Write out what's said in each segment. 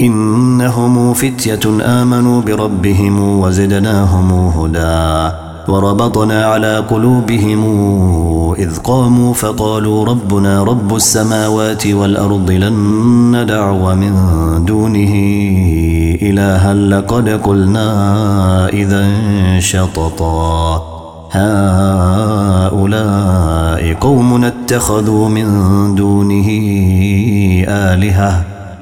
إنهم فتية آمنوا بربهم وزدناهم هدى وربطنا على قلوبهم إذ قاموا فقالوا ربنا رب السماوات والأرض لن ندعو من دونه إلها لقد قلنا إذا شططا هؤلاء قوم اتخذوا من دونه آلهة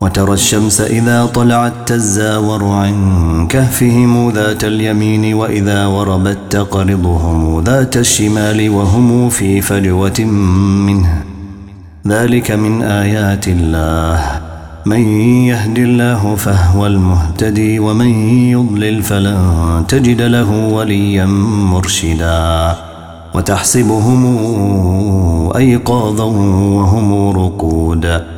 وترى الشمس إذا طلعت تزاور عن كهفهم ذات اليمين وإذا وربت تقرضهم ذات الشمال وهم في فجوة منه. ذلك من آيات الله. من يهد الله فهو المهتدي ومن يضلل فلن تجد له وليا مرشدا. وتحسبهم أيقاظا وهم رقودا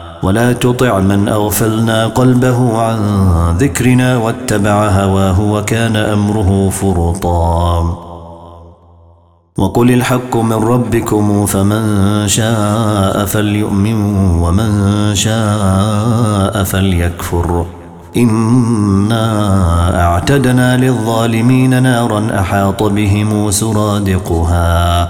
ولا تطع من أغفلنا قلبه عن ذكرنا واتبع هواه وكان أمره فرطا. وقل الحق من ربكم فمن شاء فليؤمن ومن شاء فليكفر. إنا أعتدنا للظالمين نارا أحاط بهم سرادقها.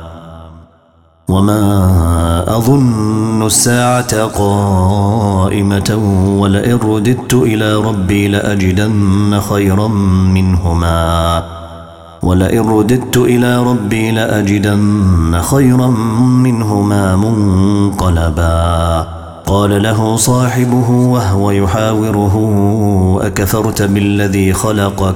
وما أظن الساعة قائمة ولئن رددت إلى ربي لأجدن خيرا منهما ولئن رددت إلى ربي لأجدن خيرا منهما منقلبا قال له صاحبه وهو يحاوره أكفرت بالذي خلقك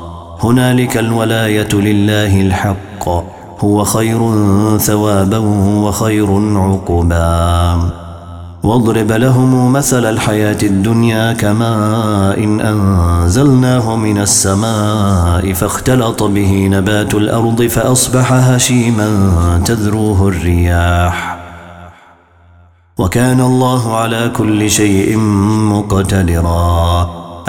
هنالك الولاية لله الحق. هو خير ثوابا وخير عقبا. واضرب لهم مثل الحياة الدنيا كماء إن أنزلناه من السماء فاختلط به نبات الأرض فأصبح هشيما تذروه الرياح. وكان الله على كل شيء مقتدرا.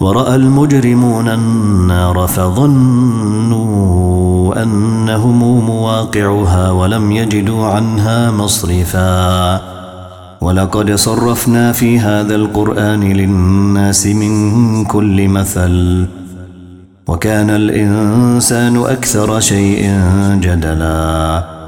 ورأى المجرمون النار فظنوا أنهم مواقعها ولم يجدوا عنها مصرفا. ولقد صرفنا في هذا القرآن للناس من كل مثل. وكان الإنسان أكثر شيء جدلا.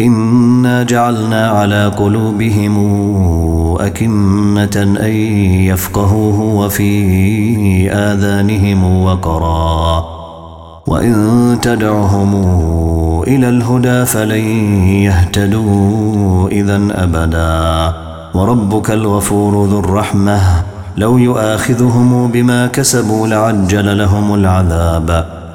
إنا جعلنا على قلوبهم أكنة أن يفقهوه وفي آذانهم وقرا وإن تدعهم إلى الهدى فلن يهتدوا إذا أبدا وربك الغفور ذو الرحمة لو يؤاخذهم بما كسبوا لعجل لهم العذاب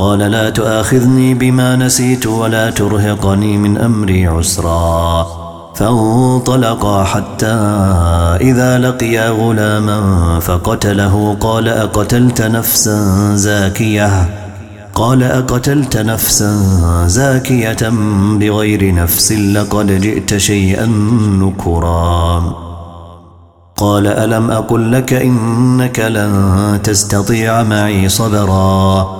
قال لا تؤاخذني بما نسيت ولا ترهقني من أمري عسرا. فانطلقا حتى إذا لقيا غلاما فقتله. قال أقتلت نفسا زاكية؟ قال أقتلت نفسا زاكية بغير نفس لقد جئت شيئا نكرا. قال ألم أقل لك إنك لن تستطيع معي صبرا؟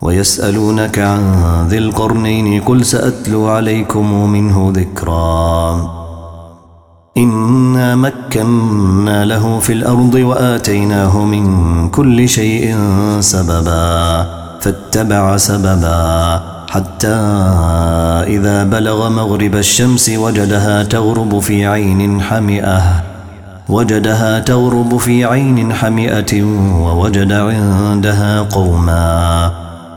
ويسألونك عن ذي القرنين قل سأتلو عليكم منه ذكرا. إنا مكنا له في الأرض وآتيناه من كل شيء سببا فاتبع سببا. حتى إذا بلغ مغرب الشمس وجدها تغرب في عين حمئة وجدها تغرب في عين حمئة ووجد عندها قوما.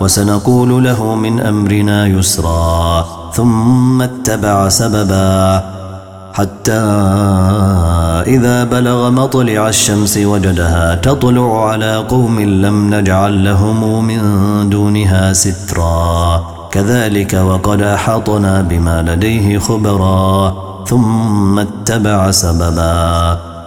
وسنقول له من أمرنا يسرا ثم اتبع سببا حتى إذا بلغ مطلع الشمس وجدها تطلع على قوم لم نجعل لهم من دونها سترا. كذلك وقد أحطنا بما لديه خبرا ثم اتبع سببا.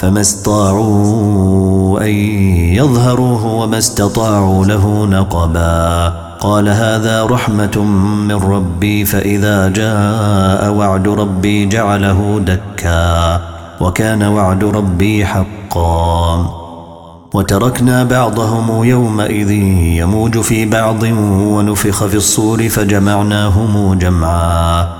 فما استطاعوا أن يظهروه وما استطاعوا له نقبا. قال هذا رحمة من ربي فإذا جاء وعد ربي جعله دكا وكان وعد ربي حقا. وتركنا بعضهم يومئذ يموج في بعض ونفخ في الصور فجمعناهم جمعا.